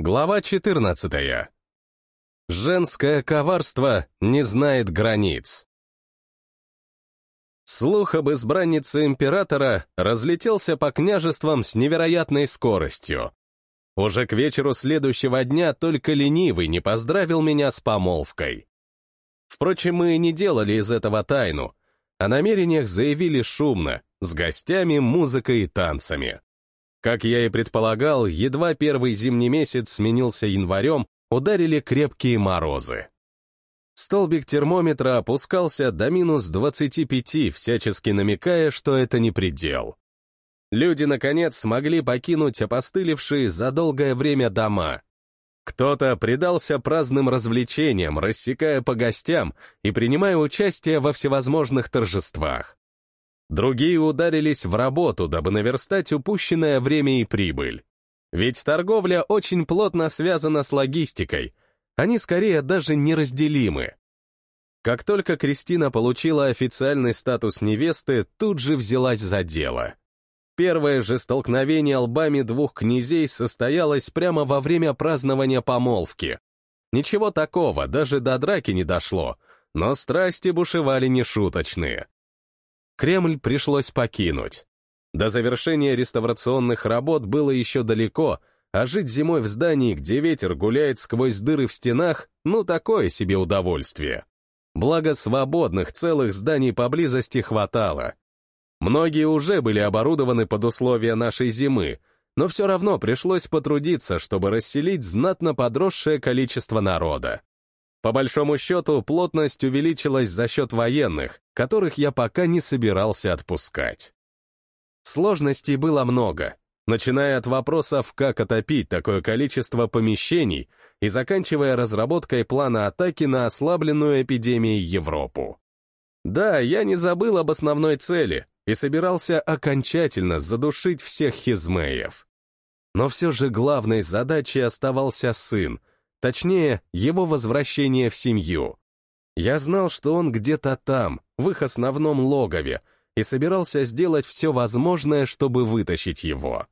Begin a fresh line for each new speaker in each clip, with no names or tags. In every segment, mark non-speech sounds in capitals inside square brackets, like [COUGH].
Глава 14. Женское коварство не знает границ. Слух об избраннице императора разлетелся по княжествам с невероятной скоростью. Уже к вечеру следующего дня только ленивый не поздравил меня с помолвкой. Впрочем, мы не делали из этого тайну. О намерениях заявили шумно, с гостями, музыкой и танцами. Как я и предполагал, едва первый зимний месяц сменился январем, ударили крепкие морозы. Столбик термометра опускался до минус 25, всячески намекая, что это не предел. Люди, наконец, смогли покинуть опостылевшие за долгое время дома. Кто-то предался праздным развлечениям, рассекая по гостям и принимая участие во всевозможных торжествах. Другие ударились в работу, дабы наверстать упущенное время и прибыль. Ведь торговля очень плотно связана с логистикой, они скорее даже неразделимы. Как только Кристина получила официальный статус невесты, тут же взялась за дело. Первое же столкновение лбами двух князей состоялось прямо во время празднования помолвки. Ничего такого, даже до драки не дошло, но страсти бушевали нешуточные. Кремль пришлось покинуть. До завершения реставрационных работ было еще далеко, а жить зимой в здании, где ветер гуляет сквозь дыры в стенах, ну такое себе удовольствие. Благо свободных целых зданий поблизости хватало. Многие уже были оборудованы под условия нашей зимы, но все равно пришлось потрудиться, чтобы расселить знатно подросшее количество народа. По большому счету, плотность увеличилась за счет военных, которых я пока не собирался отпускать. Сложностей было много, начиная от вопросов, как отопить такое количество помещений и заканчивая разработкой плана атаки на ослабленную эпидемией Европу. Да, я не забыл об основной цели и собирался окончательно задушить всех хизмеев. Но все же главной задачей оставался сын, Точнее, его возвращение в семью. Я знал, что он где-то там, в их основном логове, и собирался сделать все возможное, чтобы вытащить его.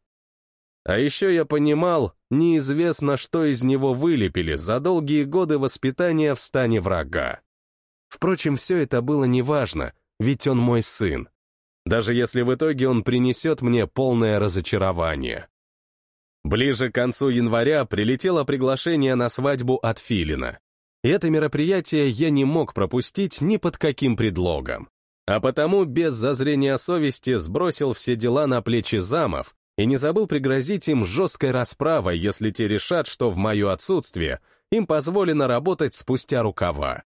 А еще я понимал, неизвестно, что из него вылепили за долгие годы воспитания в стане врага. Впрочем, все это было неважно, ведь он мой сын. Даже если в итоге он принесет мне полное разочарование. Ближе к концу января прилетело приглашение на свадьбу от Филина. Это мероприятие я не мог пропустить ни под каким предлогом. А потому без зазрения совести сбросил все дела на плечи замов и не забыл пригрозить им жесткой расправой, если те решат, что в мое отсутствие им позволено работать спустя рукава.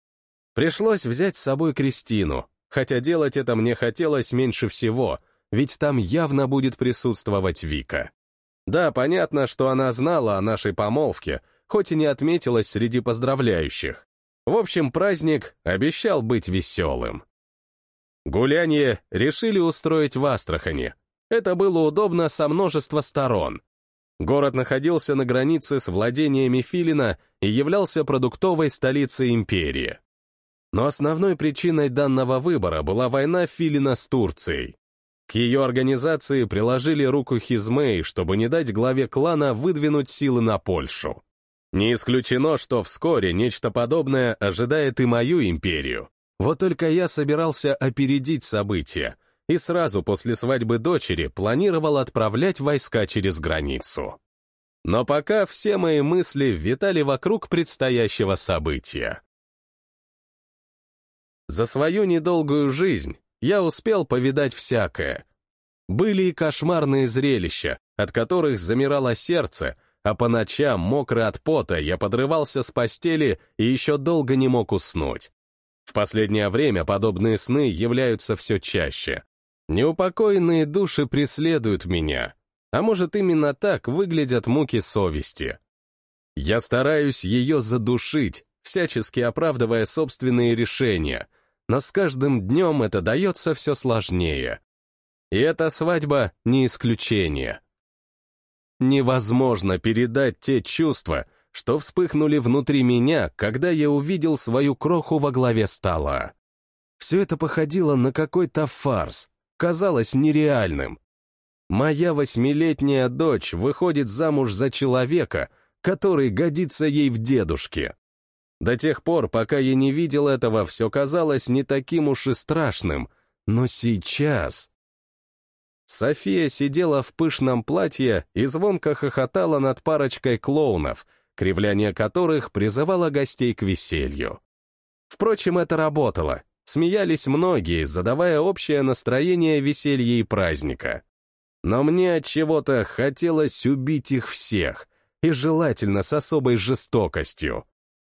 Пришлось взять с собой Кристину, хотя делать это мне хотелось меньше всего, ведь там явно будет присутствовать Вика. Да, понятно, что она знала о нашей помолвке, хоть и не отметилась среди поздравляющих. В общем, праздник обещал быть веселым. Гуляние решили устроить в Астрахани. Это было удобно со множества сторон. Город находился на границе с владениями Филина и являлся продуктовой столицей империи. Но основной причиной данного выбора была война Филина с Турцией. К ее организации приложили руку Хизмей, чтобы не дать главе клана выдвинуть силы на Польшу. Не исключено, что вскоре нечто подобное ожидает и мою империю. Вот только я собирался опередить события, и сразу после свадьбы дочери планировал отправлять войска через границу. Но пока все мои мысли витали вокруг предстоящего события. За свою недолгую жизнь я успел повидать всякое. Были и кошмарные зрелища, от которых замирало сердце, а по ночам, мокрый от пота, я подрывался с постели и еще долго не мог уснуть. В последнее время подобные сны являются все чаще. Неупокоенные души преследуют меня, а может именно так выглядят муки совести. Я стараюсь ее задушить, всячески оправдывая собственные решения, но с каждым днем это дается все сложнее. И эта свадьба не исключение. Невозможно передать те чувства, что вспыхнули внутри меня, когда я увидел свою кроху во главе стола. Все это походило на какой-то фарс, казалось нереальным. Моя восьмилетняя дочь выходит замуж за человека, который годится ей в дедушке. До тех пор, пока я не видел этого, все казалось не таким уж и страшным, но сейчас... София сидела в пышном платье и звонко хохотала над парочкой клоунов, кривляние которых призывало гостей к веселью. Впрочем, это работало. Смеялись многие, задавая общее настроение веселья и праздника. Но мне от чего-то хотелось убить их всех, и желательно с особой жестокостью.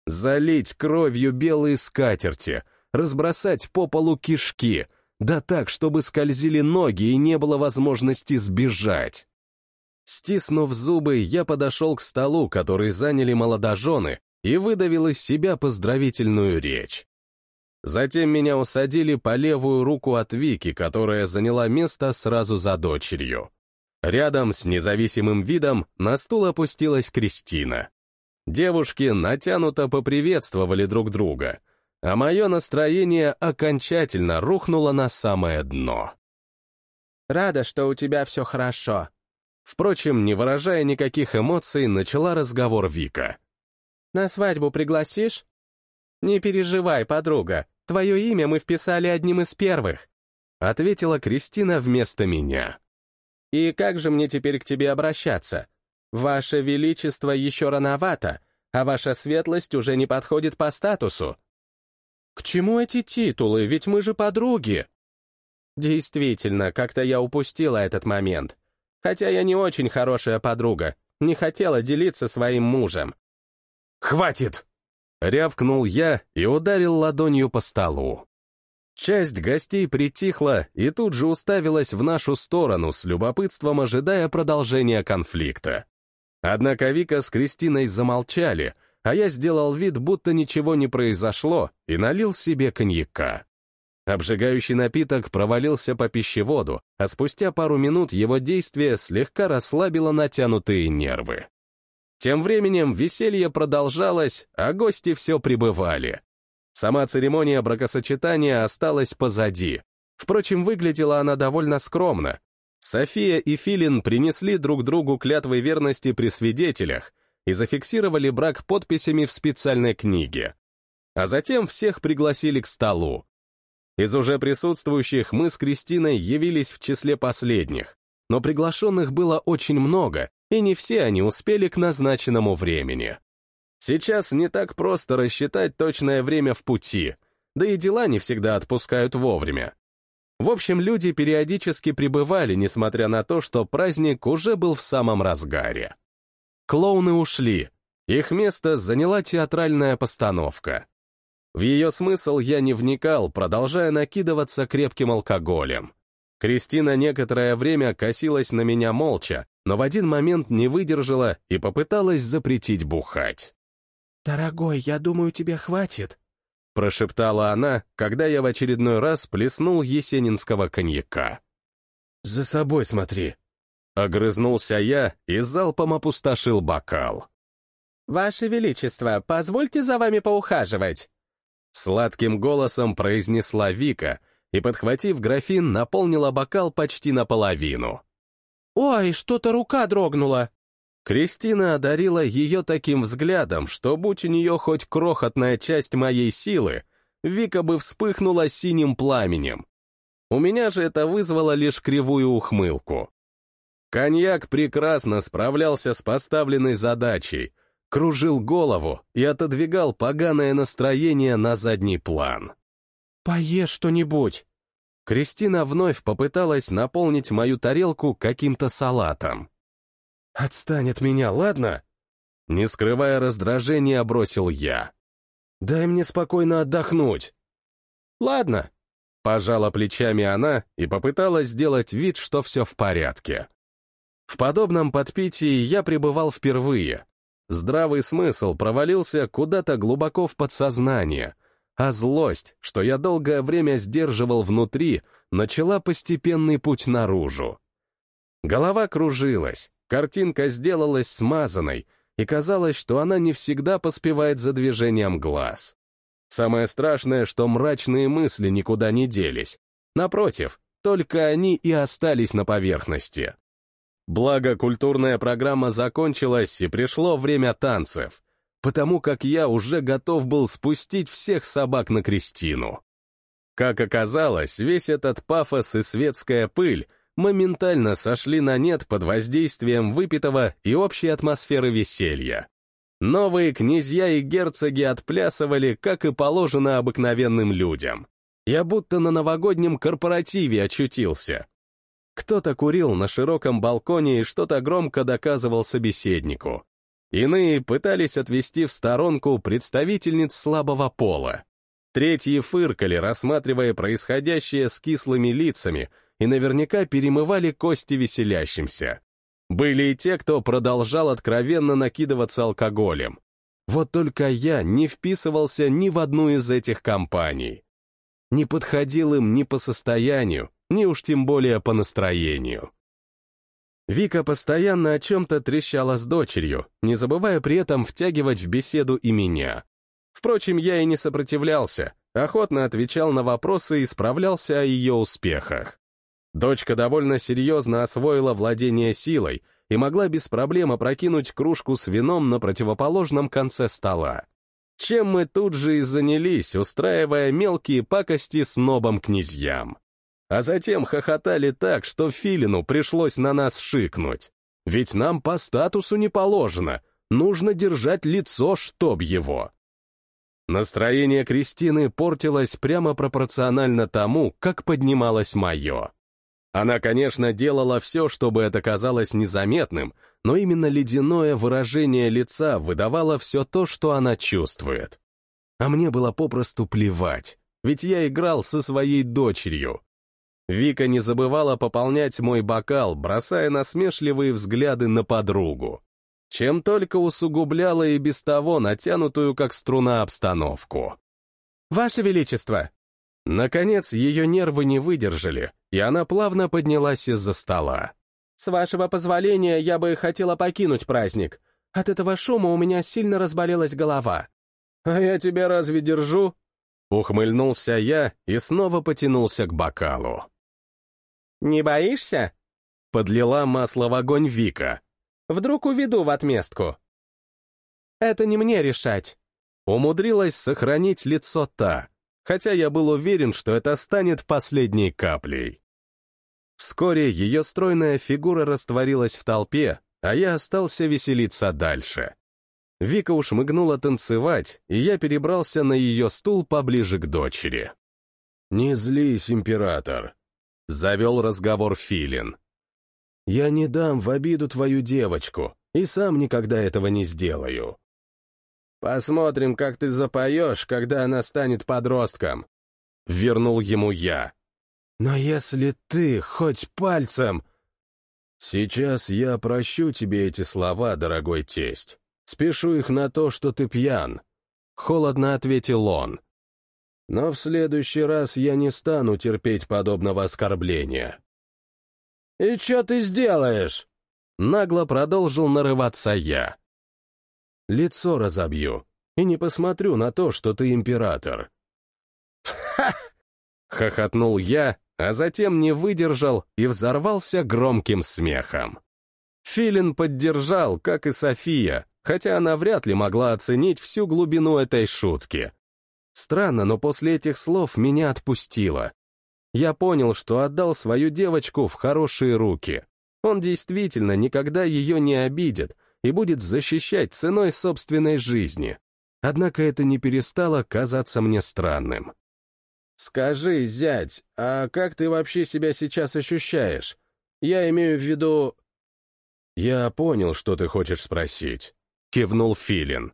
Залить кровью белые скатерти, разбросать по полу кишки, да так, чтобы скользили ноги и не было возможности сбежать. Стиснув зубы, я подошел к столу, который заняли молодожены, и выдавил из себя поздравительную речь. Затем меня усадили по левую руку от Вики, которая заняла место сразу за дочерью. Рядом с независимым видом на стул опустилась Кристина. Девушки натянуто поприветствовали друг друга, а мое настроение окончательно рухнуло на самое дно.
«Рада, что у тебя все хорошо».
Впрочем, не выражая никаких эмоций, начала разговор Вика.
«На свадьбу пригласишь?» «Не переживай, подруга, твое имя мы вписали одним из первых»,
ответила Кристина вместо меня.
«И как же мне теперь к тебе обращаться? Ваше Величество еще рановато, а ваша светлость уже не подходит по статусу. К чему эти титулы, ведь мы же подруги? Действительно, как-то я упустила этот момент. Хотя я не очень хорошая подруга, не хотела делиться своим мужем.
«Хватит!» — рявкнул я и ударил ладонью по столу. Часть гостей притихла и тут же уставилась в нашу сторону с любопытством, ожидая продолжения конфликта. Однако Вика с Кристиной замолчали, а я сделал вид, будто ничего не произошло, и налил себе коньяка. Обжигающий напиток провалился по пищеводу, а спустя пару минут его действие слегка расслабило натянутые нервы. Тем временем веселье продолжалось, а гости все прибывали. Сама церемония бракосочетания осталась позади. Впрочем, выглядела она довольно скромно, София и Филин принесли друг другу клятвы верности при свидетелях и зафиксировали брак подписями в специальной книге. А затем всех пригласили к столу. Из уже присутствующих мы с Кристиной явились в числе последних, но приглашенных было очень много, и не все они успели к назначенному времени. Сейчас не так просто рассчитать точное время в пути, да и дела не всегда отпускают вовремя. В общем, люди периодически прибывали, несмотря на то, что праздник уже был в самом разгаре. Клоуны ушли. Их место заняла театральная постановка. В ее смысл я не вникал, продолжая накидываться крепким алкоголем. Кристина некоторое время косилась на меня молча, но в один момент не выдержала и попыталась запретить бухать.
«Дорогой, я думаю, тебе хватит»,
прошептала она, когда я в очередной раз плеснул есенинского коньяка. «За собой смотри!» Огрызнулся я и залпом опустошил бокал.
«Ваше Величество, позвольте за вами поухаживать!»
Сладким голосом произнесла Вика и, подхватив графин, наполнила бокал почти наполовину.
«Ой, что-то рука дрогнула!»
Кристина одарила ее таким взглядом, что, будь у нее хоть крохотная часть моей силы, Вика бы вспыхнула синим пламенем. У меня же это вызвало лишь кривую ухмылку. Коньяк прекрасно справлялся с поставленной задачей, кружил голову и отодвигал поганое настроение на задний план.
«Поешь что-нибудь!»
Кристина вновь попыталась наполнить мою тарелку каким-то салатом. «Отстань от меня, ладно?» Не скрывая раздражения, бросил я. «Дай мне спокойно отдохнуть». «Ладно», — пожала плечами она и попыталась сделать вид, что все в порядке. В подобном подпитии я пребывал впервые. Здравый смысл провалился куда-то глубоко в подсознание, а злость, что я долгое время сдерживал внутри, начала постепенный путь наружу. Голова кружилась, Картинка сделалась смазанной, и казалось, что она не всегда поспевает за движением глаз. Самое страшное, что мрачные мысли никуда не делись. Напротив, только они и остались на поверхности. Благо, культурная программа закончилась, и пришло время танцев, потому как я уже готов был спустить всех собак на Кристину. Как оказалось, весь этот пафос и светская пыль моментально сошли на нет под воздействием выпитого и общей атмосферы веселья. Новые князья и герцоги отплясывали, как и положено обыкновенным людям. Я будто на новогоднем корпоративе очутился. Кто-то курил на широком балконе и что-то громко доказывал собеседнику. Иные пытались отвести в сторонку представительниц слабого пола. Третьи фыркали, рассматривая происходящее с кислыми лицами, и наверняка перемывали кости веселящимся. Были и те, кто продолжал откровенно накидываться алкоголем. Вот только я не вписывался ни в одну из этих компаний. Не подходил им ни по состоянию, ни уж тем более по настроению. Вика постоянно о чем-то трещала с дочерью, не забывая при этом втягивать в беседу и меня. Впрочем, я и не сопротивлялся, охотно отвечал на вопросы и справлялся о ее успехах. Дочка довольно серьезно освоила владение силой и могла без проблем опрокинуть кружку с вином на противоположном конце стола. Чем мы тут же и занялись, устраивая мелкие пакости с нобом князьям. А затем хохотали так, что Филину пришлось на нас шикнуть. Ведь нам по статусу не положено, нужно держать лицо, чтоб его. Настроение Кристины портилось прямо пропорционально тому, как поднималось мое. Она, конечно, делала все, чтобы это казалось незаметным, но именно ледяное выражение лица выдавало все то, что она чувствует. А мне было попросту плевать, ведь я играл со своей дочерью. Вика не забывала пополнять мой бокал, бросая насмешливые взгляды на подругу, чем только усугубляла и без того натянутую как струна обстановку. «Ваше Величество!» Наконец, ее нервы не выдержали, и она плавно поднялась из-за стола. «С вашего позволения, я бы хотела покинуть праздник. От этого шума у меня сильно разболелась голова». «А я тебя разве держу?» Ухмыльнулся я и снова потянулся к бокалу. «Не боишься?» Подлила масло в огонь Вика. «Вдруг уведу в отместку?» «Это не мне решать». Умудрилась сохранить лицо та, хотя я был уверен, что это станет последней каплей. Вскоре ее стройная фигура растворилась в толпе, а я остался веселиться дальше. Вика ушмыгнула танцевать, и я перебрался на ее стул поближе к дочери. «Не злись, император», — завел разговор Филин. «Я не дам в обиду твою девочку, и сам никогда этого не сделаю. «Посмотрим, как ты запоешь, когда она станет подростком», — вернул ему я. «Но если ты хоть пальцем...» «Сейчас я прощу тебе эти слова, дорогой тесть. Спешу их на то, что ты пьян», — холодно ответил он. «Но в следующий раз я не стану терпеть подобного оскорбления». «И что ты сделаешь?» Нагло продолжил нарываться я лицо разобью и не посмотрю на то, что ты император. «Ха!» — хохотнул я, а затем не выдержал и взорвался громким смехом. Филин поддержал, как и София, хотя она вряд ли могла оценить всю глубину этой шутки. Странно, но после этих слов меня отпустило. Я понял, что отдал свою девочку в хорошие руки. Он действительно никогда ее не обидит, и будет защищать ценой собственной жизни. Однако это не перестало казаться мне странным. «Скажи, зять, а как ты вообще себя сейчас ощущаешь? Я имею в виду...» «Я понял, что ты хочешь спросить», — кивнул Филин.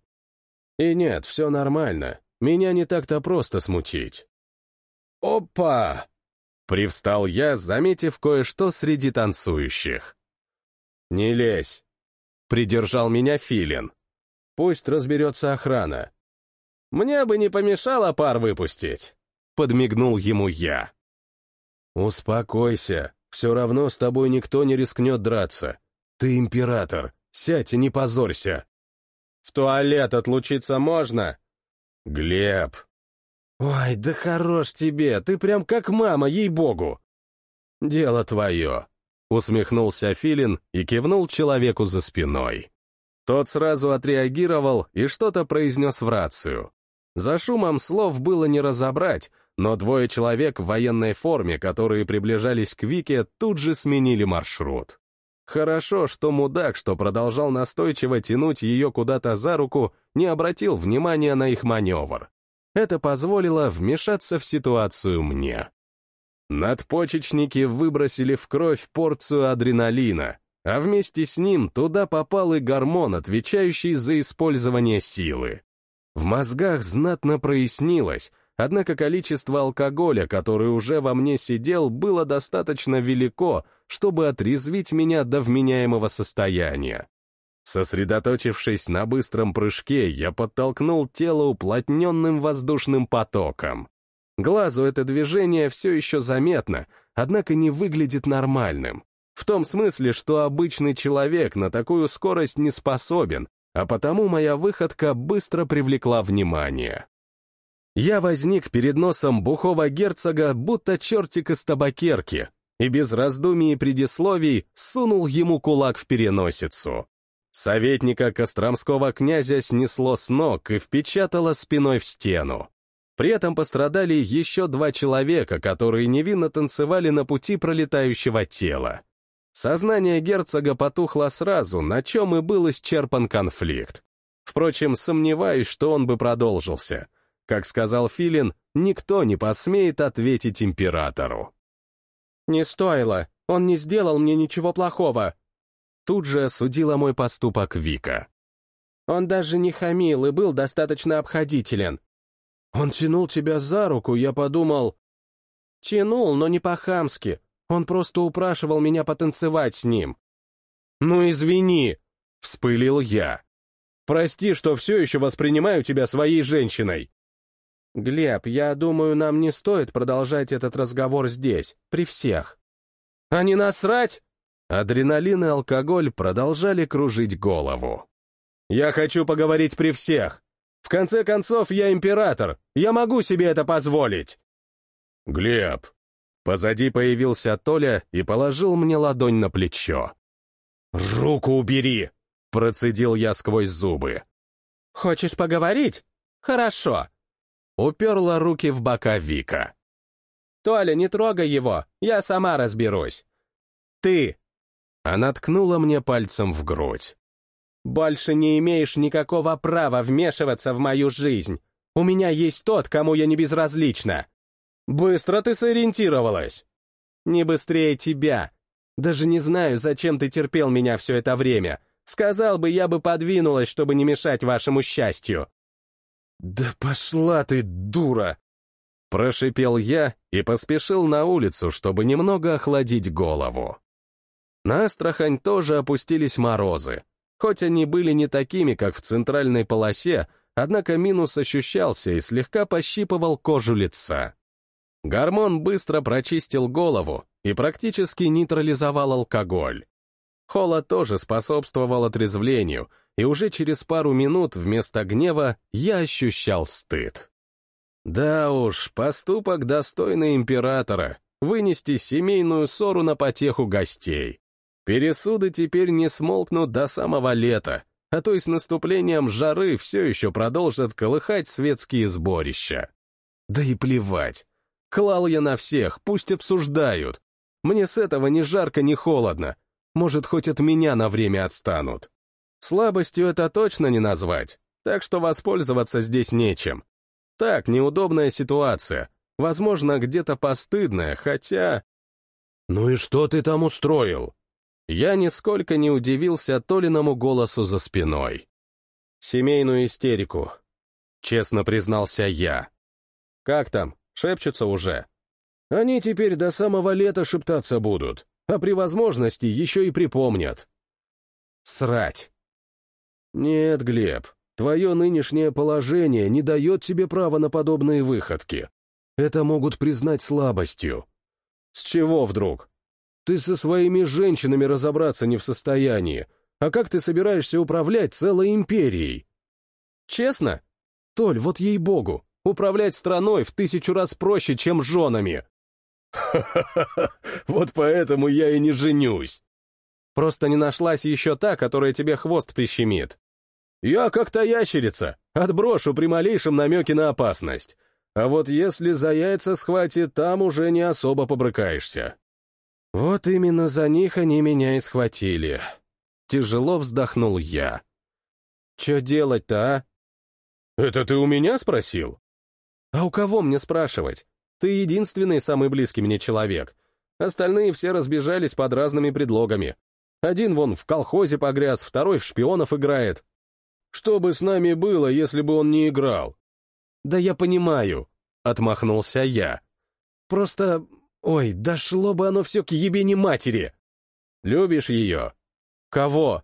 «И нет, все нормально. Меня не так-то просто смутить». «Опа!» — привстал я, заметив кое-что среди танцующих. «Не лезь, Придержал меня Филин. Пусть разберется охрана. Мне бы не помешало пар выпустить. Подмигнул ему я. Успокойся, все равно с тобой никто не рискнет драться. Ты император, сядь и не позорься. В туалет отлучиться можно? Глеб. Ой, да хорош тебе, ты прям как мама, ей-богу. Дело твое. Усмехнулся Филин и кивнул человеку за спиной. Тот сразу отреагировал и что-то произнес в рацию. За шумом слов было не разобрать, но двое человек в военной форме, которые приближались к Вике, тут же сменили маршрут. Хорошо, что мудак, что продолжал настойчиво тянуть ее куда-то за руку, не обратил внимания на их маневр. Это позволило вмешаться в ситуацию мне. Надпочечники выбросили в кровь порцию адреналина, а вместе с ним туда попал и гормон, отвечающий за использование силы. В мозгах знатно прояснилось, однако количество алкоголя, который уже во мне сидел, было достаточно велико, чтобы отрезвить меня до вменяемого состояния. Сосредоточившись на быстром прыжке, я подтолкнул тело уплотненным воздушным потоком. Глазу это движение все еще заметно, однако не выглядит нормальным. В том смысле, что обычный человек на такую скорость не способен, а потому моя выходка быстро привлекла внимание. Я возник перед носом бухого герцога, будто чертик из табакерки, и без раздумий и предисловий сунул ему кулак в переносицу. Советника Костромского князя снесло с ног и впечатало спиной в стену. При этом пострадали еще два человека, которые невинно танцевали на пути пролетающего тела. Сознание герцога потухло сразу, на чем и был исчерпан конфликт. Впрочем, сомневаюсь, что он бы продолжился. Как сказал Филин, никто не посмеет ответить императору.
«Не стоило, он не сделал мне ничего плохого»,
Тут же осудила мой поступок Вика.
Он даже не хамил и был достаточно обходителен. Он тянул тебя за руку, я подумал... Тянул, но не по-хамски. Он просто упрашивал меня потанцевать с ним.
«Ну извини!» — вспылил я. «Прости, что все еще воспринимаю тебя своей женщиной!»
«Глеб, я думаю, нам не стоит продолжать этот разговор здесь, при всех».
«А не насрать?» Адреналин и алкоголь продолжали кружить голову. «Я хочу поговорить при всех. В конце концов, я император. Я могу себе это позволить». «Глеб». Позади появился Толя и положил мне ладонь на плечо. «Руку убери!» — процедил я сквозь зубы.
«Хочешь поговорить? Хорошо!»
Уперла руки в бока Вика.
«Толя, не трогай его, я сама разберусь. Ты
она ткнула мне пальцем в грудь.
«Больше не имеешь никакого права вмешиваться в мою жизнь. У меня есть тот, кому я не безразлична».
«Быстро ты сориентировалась».
«Не быстрее тебя. Даже не знаю, зачем ты терпел меня все это время. Сказал бы, я бы подвинулась, чтобы не мешать вашему счастью».
«Да пошла ты, дура!» Прошипел я и поспешил на улицу, чтобы немного охладить голову. На Астрахань тоже опустились морозы. Хоть они были не такими, как в центральной полосе, однако минус ощущался и слегка пощипывал кожу лица. Гормон быстро прочистил голову и практически нейтрализовал алкоголь. Холод тоже способствовал отрезвлению, и уже через пару минут вместо гнева я ощущал стыд. Да уж, поступок достойный императора — вынести семейную ссору на потеху гостей. Пересуды теперь не смолкнут до самого лета, а то и с наступлением жары все еще продолжат колыхать светские сборища. Да и плевать. Клал я на всех, пусть обсуждают. Мне с этого ни жарко, ни холодно. Может, хоть от меня на время отстанут. Слабостью это точно не назвать, так что воспользоваться здесь нечем. Так, неудобная ситуация. Возможно, где-то постыдная, хотя... «Ну и что ты там устроил?» Я нисколько не удивился Толиному голосу за спиной. «Семейную истерику», — честно признался я. «Как там, шепчутся уже?» «Они теперь до самого лета шептаться будут, а при возможности еще и припомнят». «Срать!» «Нет, Глеб, твое нынешнее положение не дает тебе права на подобные выходки. Это могут признать слабостью». «С чего вдруг?» Ты со своими женщинами разобраться не в состоянии. А как ты собираешься управлять целой империей? Честно? Толь, вот ей-богу, управлять страной в тысячу раз проще, чем женами. Ха-ха-ха, [LAUGHS] вот поэтому я и не женюсь.
Просто не нашлась еще та, которая тебе хвост прищемит.
Я как-то ящерица, отброшу при малейшем намеке на опасность. А вот если за яйца схватит, там уже не особо побрыкаешься.
Вот именно за них они меня и схватили. Тяжело вздохнул я. Че делать-то, а?
Это ты у меня спросил?
А у кого мне спрашивать? Ты единственный самый близкий мне человек. Остальные все разбежались под разными предлогами. Один вон в колхозе погряз, второй в шпионов играет.
Что бы с нами было, если бы он не играл?
Да я понимаю, — отмахнулся я. Просто, ой, дошло бы оно все к ебени матери.
Любишь ее?
Кого?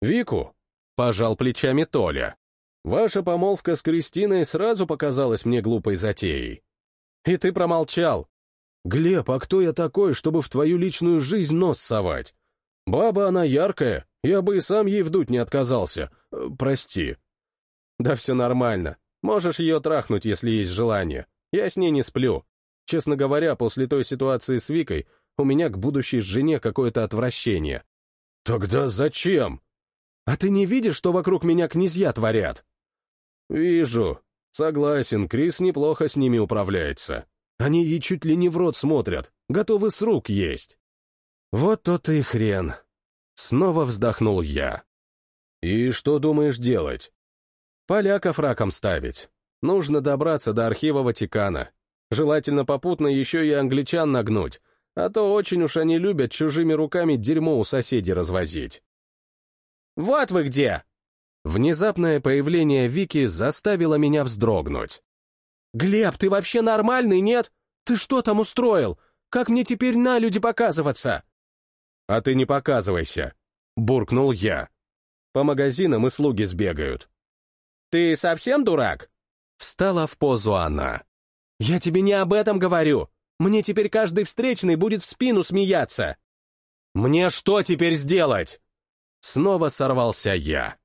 Вику, —
пожал плечами Толя.
Ваша помолвка с Кристиной сразу показалась мне глупой затеей.
И ты промолчал.
Глеб, а кто я такой, чтобы в твою личную жизнь нос совать? Баба она яркая, я бы и сам ей вдуть не отказался. Э, прости.
Да все нормально. Можешь ее трахнуть, если есть желание. Я с ней не сплю. Честно говоря, после той ситуации с Викой у меня к будущей жене какое-то отвращение.
Тогда зачем?
А ты не видишь, что вокруг меня князья творят?
Вижу. Согласен, Крис неплохо с ними управляется. Они ей чуть ли не в рот смотрят, готовы с рук есть.
Вот то-то и хрен. Снова вздохнул я.
И что думаешь делать?
Поляков раком ставить. Нужно добраться до архива Ватикана. Желательно попутно еще и англичан нагнуть, а то очень уж они любят чужими руками дерьмо у соседей развозить. «Вот вы где!» Внезапное появление Вики заставило меня вздрогнуть. «Глеб, ты вообще нормальный, нет? Ты что там устроил? Как мне теперь на люди показываться?»
«А ты не показывайся», — буркнул я. «По магазинам и слуги сбегают».
«Ты совсем дурак?» Встала в позу она. «Я тебе не об этом говорю. Мне теперь каждый встречный будет в спину смеяться». «Мне что теперь сделать?» Снова сорвался я.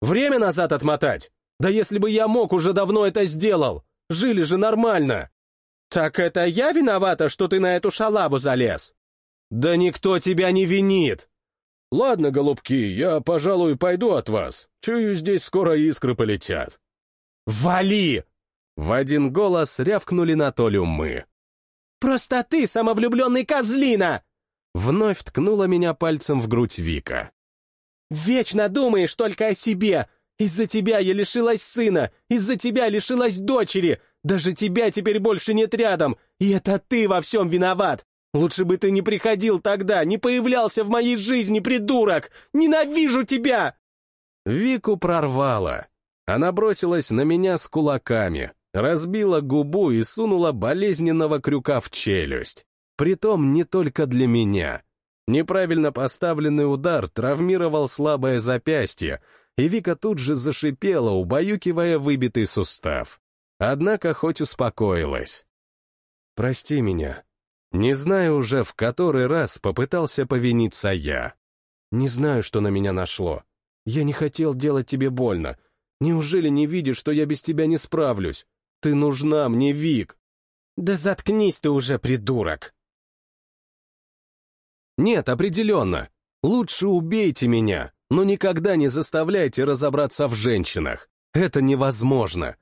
«Время назад отмотать? Да если бы я мог, уже давно это сделал. Жили же нормально». «Так это я виновата, что ты на эту шалаву залез?» «Да никто тебя не винит!»
«Ладно, голубки, я, пожалуй, пойду от вас. Чую, здесь скоро искры полетят».
«Вали!» В один голос рявкнули на Толю мы. «Просто ты, самовлюбленный козлина!» Вновь ткнула меня пальцем в грудь Вика. «Вечно думаешь только о себе! Из-за тебя я лишилась сына, из-за тебя лишилась дочери, даже тебя теперь больше нет рядом, и это ты во всем виноват! Лучше бы ты не приходил тогда, не появлялся в моей жизни, придурок! Ненавижу тебя!» Вику прорвало. Она бросилась на меня с кулаками, разбила губу и сунула болезненного крюка в челюсть. Притом не только для меня. Неправильно поставленный удар травмировал слабое запястье, и Вика тут же зашипела, убаюкивая выбитый сустав. Однако хоть успокоилась. «Прости меня», не знаю уже, в который раз попытался повиниться я. Не знаю, что на меня нашло. Я не хотел делать тебе больно. Неужели не видишь, что я без тебя не справлюсь? Ты нужна мне, Вик. Да заткнись ты уже, придурок. Нет, определенно. Лучше убейте меня, но никогда не заставляйте разобраться в женщинах. Это невозможно.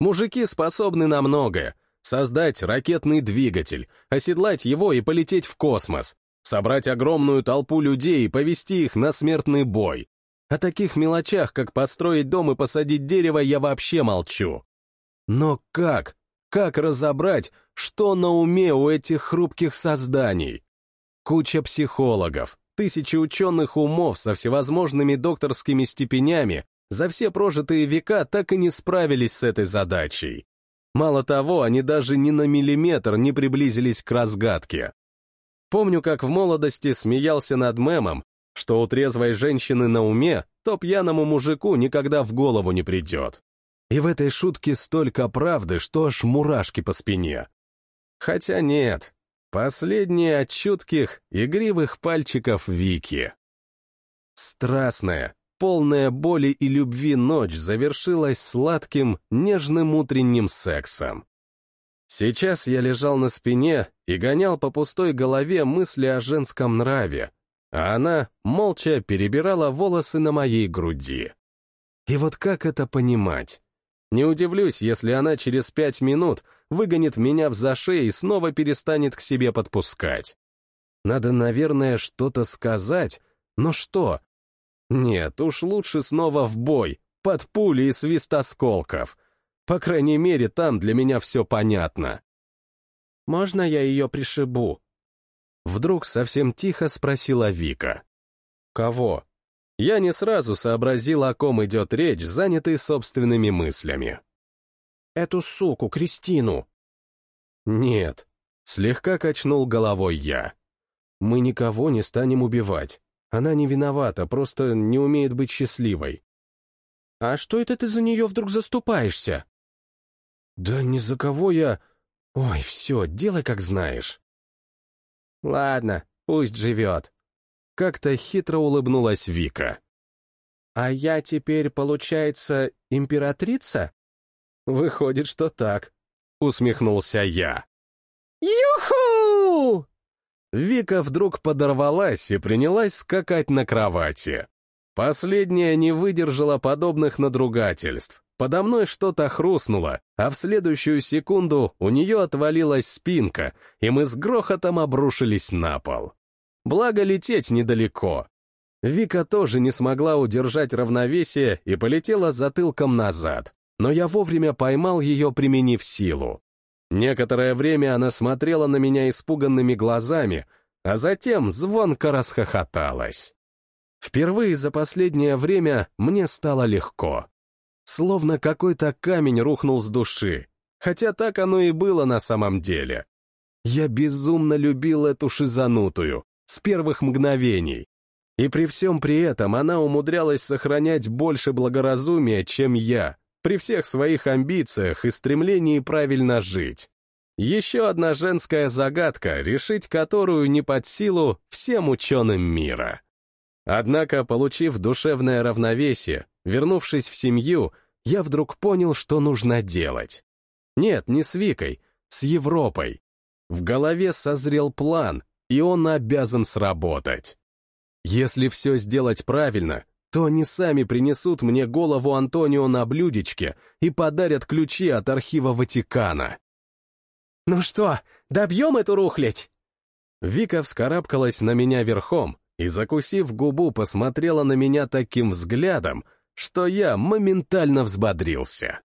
Мужики способны на многое, создать ракетный двигатель, оседлать его и полететь в космос, собрать огромную толпу людей и повести их на смертный бой. О таких мелочах, как построить дом и посадить дерево, я вообще молчу. Но как? Как разобрать, что на уме у этих хрупких созданий? Куча психологов, тысячи ученых умов со всевозможными докторскими степенями за все прожитые века так и не справились с этой задачей. Мало того, они даже ни на миллиметр не приблизились к разгадке. Помню, как в молодости смеялся над мемом, что у трезвой женщины на уме, то пьяному мужику никогда в голову не придет. И в этой шутке столько правды, что аж мурашки по спине. Хотя нет, последние от чутких, игривых пальчиков Вики. Страстная, полная боли и любви ночь завершилась сладким, нежным утренним сексом.
Сейчас я лежал на спине и гонял по пустой голове мысли о женском нраве, а она молча перебирала волосы на моей груди. И вот как это понимать? Не удивлюсь, если она через пять минут выгонит меня в заше и снова перестанет к себе подпускать. Надо, наверное, что-то сказать, но что? Нет, уж лучше снова в бой, под пули и свист осколков. По крайней мере, там для меня все понятно.
«Можно я ее пришибу?»
Вдруг совсем тихо спросила Вика. «Кого?» Я не сразу сообразил, о ком идет речь, занятый собственными мыслями.
«Эту суку, Кристину!»
«Нет», — слегка качнул головой я. «Мы никого не станем убивать. Она не виновата, просто не умеет быть счастливой».
«А что это ты за нее вдруг заступаешься?»
«Да ни за кого я...» «Ой, все, делай как знаешь».
«Ладно, пусть живет»,
как-то хитро улыбнулась Вика.
«А я теперь, получается, императрица?»
«Выходит, что так», — усмехнулся я.
«Юху!»
Вика вдруг подорвалась и принялась скакать на кровати. Последняя не выдержала подобных надругательств. Подо мной что-то хрустнуло, а в следующую секунду у нее отвалилась спинка, и мы с грохотом обрушились на пол. Благо лететь недалеко. Вика тоже не смогла удержать равновесие и полетела затылком назад, но я вовремя поймал ее, применив силу. Некоторое время она смотрела на меня испуганными глазами, а затем звонко расхохоталась. Впервые за последнее время мне стало легко. Словно какой-то камень рухнул с души, хотя так оно и было на самом деле. Я безумно любил эту шизанутую, с первых мгновений. И при всем при этом она умудрялась сохранять больше благоразумия, чем я, при всех своих амбициях и стремлении правильно жить. Еще одна женская загадка, решить которую не под силу всем ученым мира. Однако, получив душевное равновесие, вернувшись в семью, я вдруг понял, что нужно делать. Нет, не с Викой, с Европой. В голове созрел план, и он обязан сработать. Если все сделать правильно, то они сами принесут мне голову Антонио на блюдечке и подарят ключи от архива Ватикана.
«Ну что, добьем эту рухлядь?»
Вика вскарабкалась на меня верхом и, закусив губу, посмотрела на меня таким взглядом, что я моментально взбодрился.